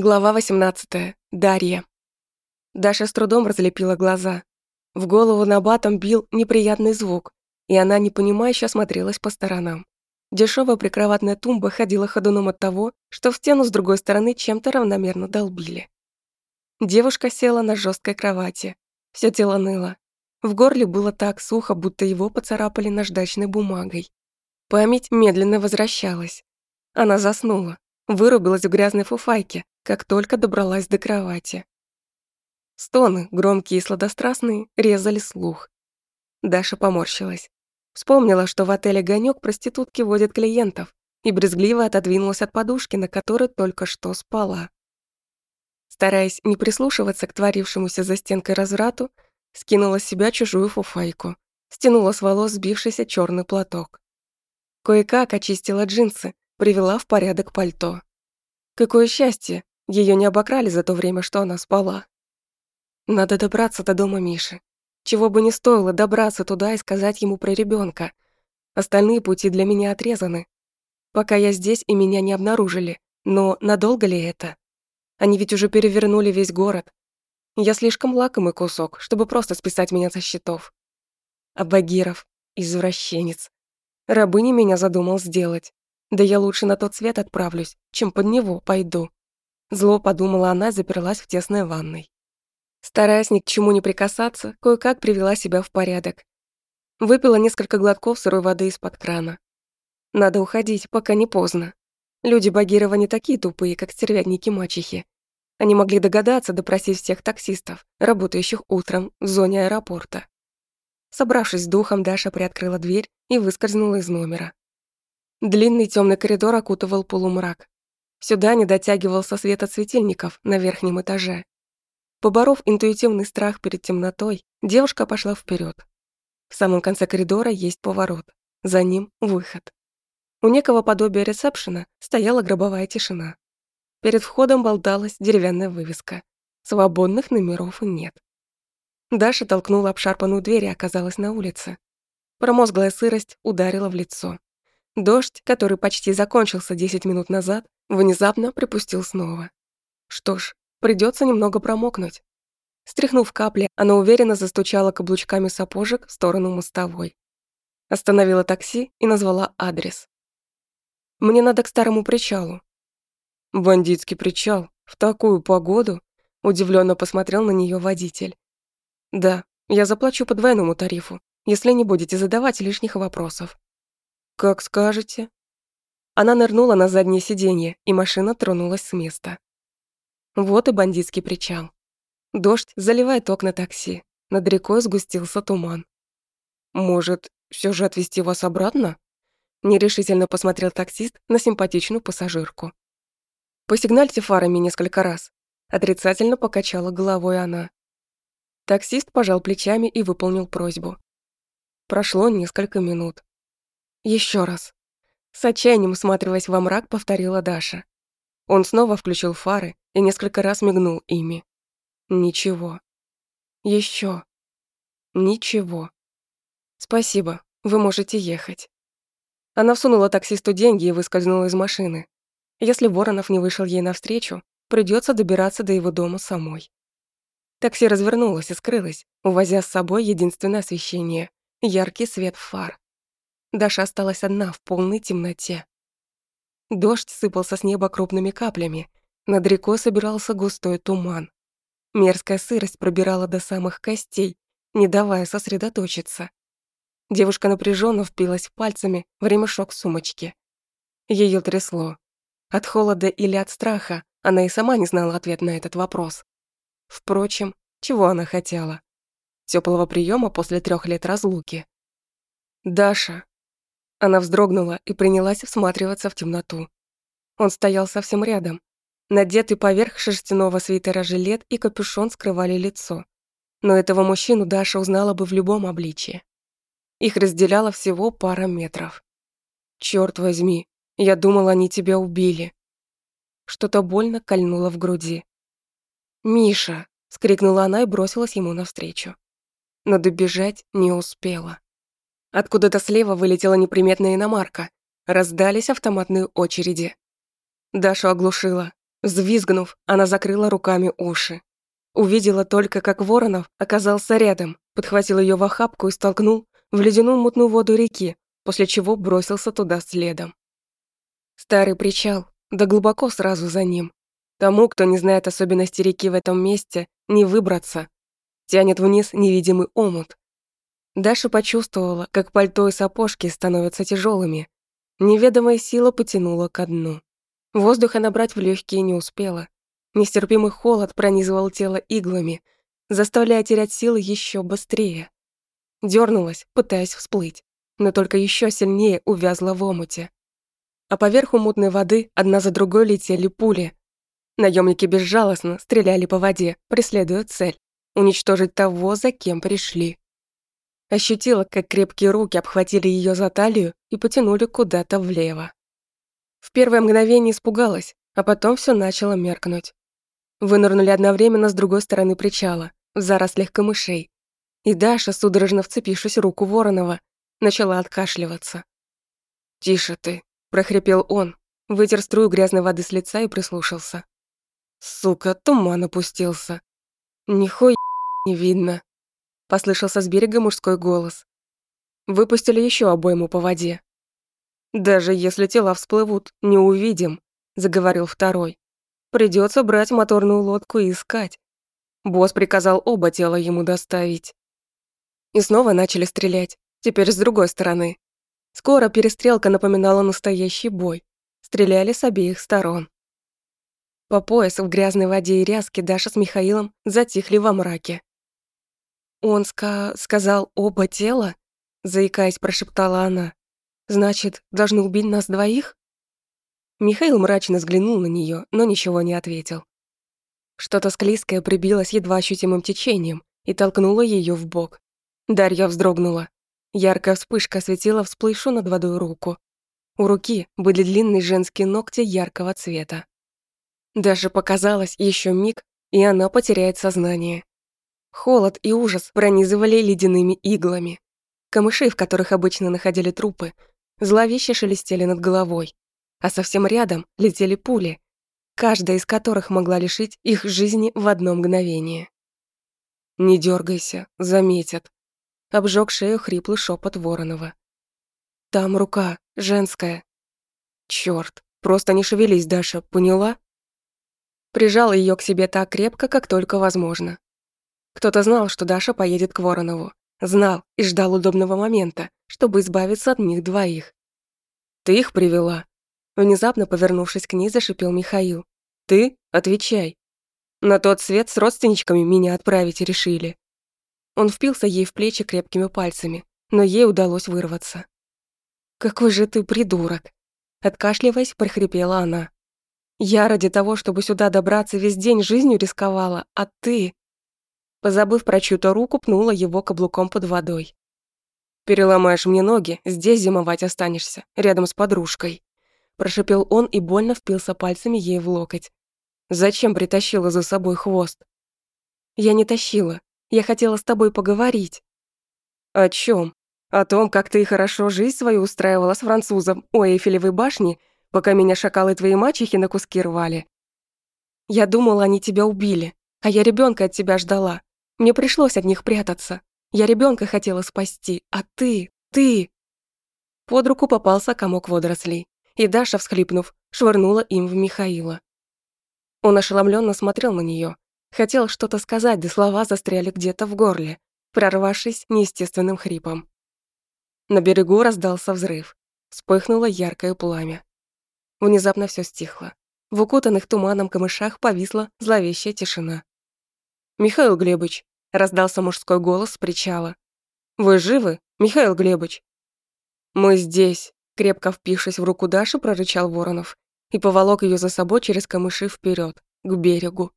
Глава 18. Дарья. Даша с трудом разлепила глаза. В голову на батом бил неприятный звук, и она непонимающе осмотрелась по сторонам. Дешевая прикроватная тумба ходила ходуном от того, что в стену с другой стороны чем-то равномерно долбили. Девушка села на жесткой кровати. Всё тело ныло. В горле было так сухо, будто его поцарапали наждачной бумагой. Память медленно возвращалась. Она заснула, вырубилась в грязной фуфайке, как только добралась до кровати. Стоны, громкие и сладострастные, резали слух. Даша поморщилась. Вспомнила, что в отеле «Гонёк» проститутки водят клиентов, и брезгливо отодвинулась от подушки, на которой только что спала. Стараясь не прислушиваться к творившемуся за стенкой разврату, скинула с себя чужую фуфайку, стянула с волос сбившийся черный платок. Кое-как очистила джинсы, привела в порядок пальто. Какое счастье, ее не обокрали за то время, что она спала. Надо добраться до дома Миши. Чего бы ни стоило добраться туда и сказать ему про ребенка. Остальные пути для меня отрезаны. Пока я здесь и меня не обнаружили. Но надолго ли это? Они ведь уже перевернули весь город. Я слишком лакомый кусок, чтобы просто списать меня со счетов. А Багиров — извращенец. Рабыни меня задумал сделать. Да я лучше на тот свет отправлюсь, чем под него пойду. Зло подумала она, заперлась в тесной ванной. Стараясь ни к чему не прикасаться, кое-как привела себя в порядок. Выпила несколько глотков сырой воды из-под крана. Надо уходить, пока не поздно. Люди Багирова не такие тупые, как стервятники-мачехи. Они могли догадаться допросить всех таксистов, работающих утром в зоне аэропорта. Собравшись с духом, Даша приоткрыла дверь и выскользнула из номера. Длинный темный коридор окутывал полумрак. Сюда не дотягивался свет от светильников на верхнем этаже. Поборов интуитивный страх перед темнотой, девушка пошла вперед. В самом конце коридора есть поворот. За ним выход. У некого подобия ресепшена стояла гробовая тишина. Перед входом болталась деревянная вывеска. Свободных номеров нет. Даша толкнула обшарпанную дверь и оказалась на улице. Промозглая сырость ударила в лицо. Дождь, который почти закончился 10 минут назад, внезапно припустил снова. Что ж, придется немного промокнуть. Стряхнув капли, она уверенно застучала каблучками сапожек в сторону мостовой. Остановила такси и назвала адрес. «Мне надо к старому причалу». «Бандитский причал? В такую погоду?» Удивленно посмотрел на нее водитель. «Да, я заплачу по двойному тарифу, если не будете задавать лишних вопросов». «Как скажете». Она нырнула на заднее сиденье, и машина тронулась с места. Вот и бандитский причал. Дождь заливает окна такси. Над рекой сгустился туман. «Может, все же отвезти вас обратно?» Нерешительно посмотрел таксист на симпатичную пассажирку. «Посигнальте фарами несколько раз». Отрицательно покачала головой она. Таксист пожал плечами и выполнил просьбу. Прошло несколько минут. Еще раз. С отчаянием всматриваясь во мрак, повторила Даша. Он снова включил фары и несколько раз мигнул ими. Ничего. Еще. Ничего. Спасибо, вы можете ехать. Она всунула таксисту деньги и выскользнула из машины. Если Воронов не вышел ей навстречу, придется добираться до его дома самой. Такси развернулось и скрылось, увозя с собой единственное освещение — яркий свет фар. Даша осталась одна в полной темноте. Дождь сыпался с неба крупными каплями. Над рекой собирался густой туман. Мерзкая сырость пробирала до самых костей, не давая сосредоточиться. Девушка напряженно впилась пальцами в ремешок сумочки. Ее трясло. От холода или от страха она и сама не знала ответ на этот вопрос. Впрочем, чего она хотела? Теплого приема после трех лет разлуки. «Даша, она вздрогнула и принялась всматриваться в темноту. Он стоял совсем рядом. Надетый поверх шерстяного свитера жилет и капюшон скрывали лицо. Но этого мужчину Даша узнала бы в любом обличье. Их разделяло всего пара метров. Черт возьми, я думала, они тебя убили. Что-то больно кольнуло в груди. «Миша!» — скрикнула она и бросилась ему навстречу. Но добежать не успела. Откуда-то слева вылетела неприметная иномарка. Раздались автоматные очереди. Дашу оглушила. Взвизгнув, она закрыла руками уши. Увидела только, как Воронов оказался рядом, подхватил ее в охапку и столкнул в ледяную мутную воду реки, после чего бросился туда следом. Старый причал, да глубоко сразу за ним. Тому, кто не знает особенности реки в этом месте, не выбраться. Тянет вниз невидимый омут. Даша почувствовала, как пальто и сапожки становятся тяжелыми. Неведомая сила потянула ко дну. Воздуха набрать в легкие не успела. Нестерпимый холод пронизывал тело иглами, заставляя терять силы еще быстрее. Дернулась, пытаясь всплыть, но только еще сильнее увязла в омуте. А поверху мутной воды одна за другой летели пули. Наемники безжалостно стреляли по воде, преследуя цель — уничтожить того, за кем пришли. Ощутила, как крепкие руки обхватили ее за талию и потянули куда-то влево. В первое мгновение испугалась, а потом все начало меркнуть. Вынырнули одновременно с другой стороны причала, в зарослях камышей. И Даша, судорожно вцепившись в руку Воронова, начала откашливаться. «Тише ты», — прохрипел он, вытер струю грязной воды с лица и прислушался. «Сука, туман опустился. Нихуя не видно», — послышался с берега мужской голос. Выпустили еще обойму по воде. «Даже если тела всплывут, не увидим», — заговорил второй. «Придется брать моторную лодку и искать. Босс приказал оба тела ему доставить». И снова начали стрелять, теперь с другой стороны. Скоро перестрелка напоминала настоящий бой. Стреляли с обеих сторон. По пояс в грязной воде и ряске Даша с Михаилом затихли во мраке. «Он ска сказал оба тела?» Заикаясь, прошептала она. Значит, должны убить нас двоих? Михаил мрачно взглянул на нее, но ничего не ответил. Что-то склизкое прибилось едва ощутимым течением и толкнуло ее в бок. Дарья вздрогнула. Яркая вспышка осветила всплывшую над водой руку. У руки были длинные женские ногти яркого цвета. Даже показалось еще миг, и она потеряет сознание. Холод и ужас пронизывали ледяными иглами. Камыши, в которых обычно находили трупы, зловеще шелестели над головой, а совсем рядом летели пули, каждая из которых могла лишить их жизни в одно мгновение. «Не дергайся, заметят», — обжег шею хриплый шепот Воронова. «Там рука, женская». Черт, просто не шевелись, Даша, поняла?» Прижал ее к себе так крепко, как только возможно. Кто-то знал, что Даша поедет к Воронову, Знал и ждал удобного момента, чтобы избавиться от них двоих. «Ты их привела?» Внезапно повернувшись к ней, зашипел Михаил. «Ты? Отвечай. На тот свет с родственничками меня отправить решили». Он впился ей в плечи крепкими пальцами, но ей удалось вырваться. «Какой же ты придурок!» Откашливаясь, прохрипела она. «Я ради того, чтобы сюда добраться, весь день жизнью рисковала, а ты...» Позабыв про чью-то руку, пнула его каблуком под водой. «Переломаешь мне ноги, здесь зимовать останешься, рядом с подружкой», прошипел он и больно впился пальцами ей в локоть. «Зачем притащила за собой хвост?» «Я не тащила. Я хотела с тобой поговорить». «О чем? О том, как ты хорошо жизнь свою устраивала с французом у Эйфелевой башни, пока меня шакалы твои мачехи на куски рвали?» «Я думала, они тебя убили, а я ребенка от тебя ждала. Мне пришлось от них прятаться. Я ребенка хотела спасти, а ты, ты...» Под руку попался комок водорослей, и Даша, всхлипнув, швырнула им в Михаила. Он ошеломленно смотрел на нее, хотел что-то сказать, да слова застряли где-то в горле, прорвавшись неестественным хрипом. На берегу раздался взрыв. Вспыхнуло яркое пламя. Внезапно все стихло. В укутанных туманом камышах повисла зловещая тишина. «Михаил Глебович, раздался мужской голос с причала. «Вы живы, Михаил Глебович?» «Мы здесь», — крепко впившись в руку Даши, прорычал Воронов и поволок ее за собой через камыши вперед к берегу.